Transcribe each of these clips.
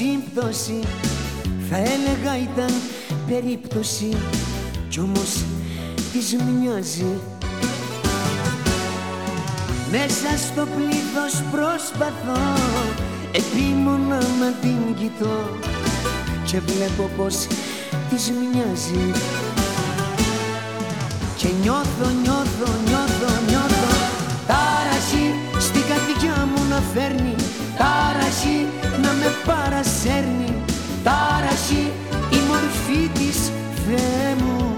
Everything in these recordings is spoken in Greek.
Ήτανε τύχη, ήταν σύμπτωση. Θα έλεγα ήταν περίπτωση Κι όμως της μοιάζει. Μέσα στο πλήθος προσπαθώ Επίμονα να την κοιτώ Και βλέπω πως της μοιάζει. Και νιώθω, νιώθω, νιώθω, φέρνει Τάραχη να με παρασέρνει. Τάραχη η μορφή της Θεέ μου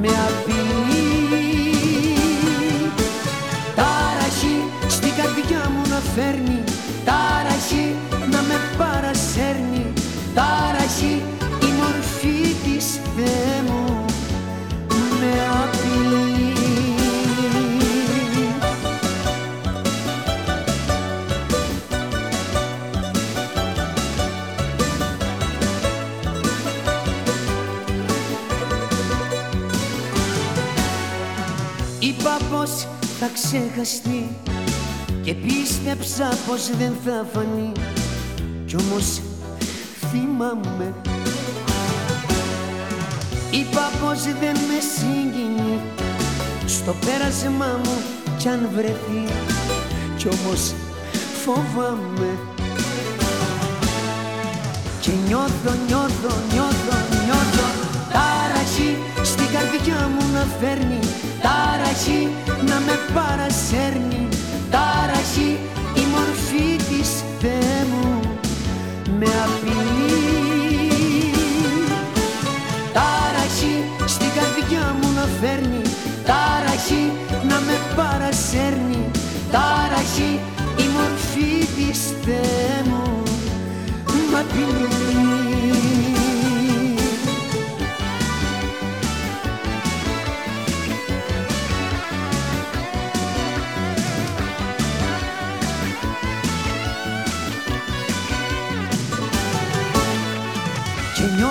με απειλεί. Τάραχη στην καρδιά μου να φέρνει. Τάραχη να με παρασέρνει. Τάραχη πως θα ξεχαστεί και πίστεψα πως δεν θα φανεί. Κι όμως θυμάμαι. Είπα πως δεν με συγκινεί στο πέρασμά μου κι αν βρεθεί. Κι όμως φοβάμαι. Και νιώθω, νιώθω, νιώθω, νιώθω να με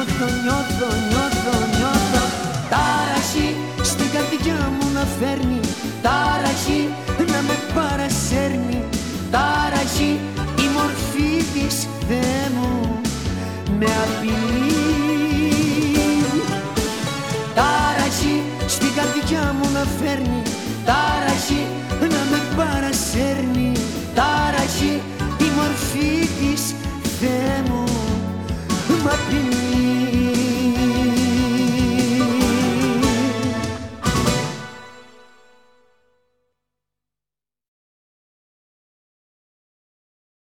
νιώθω, νιώθω, νιώθω, νιώθω. Τάραχη στην καρδιά μου να φέρνει Τάραχη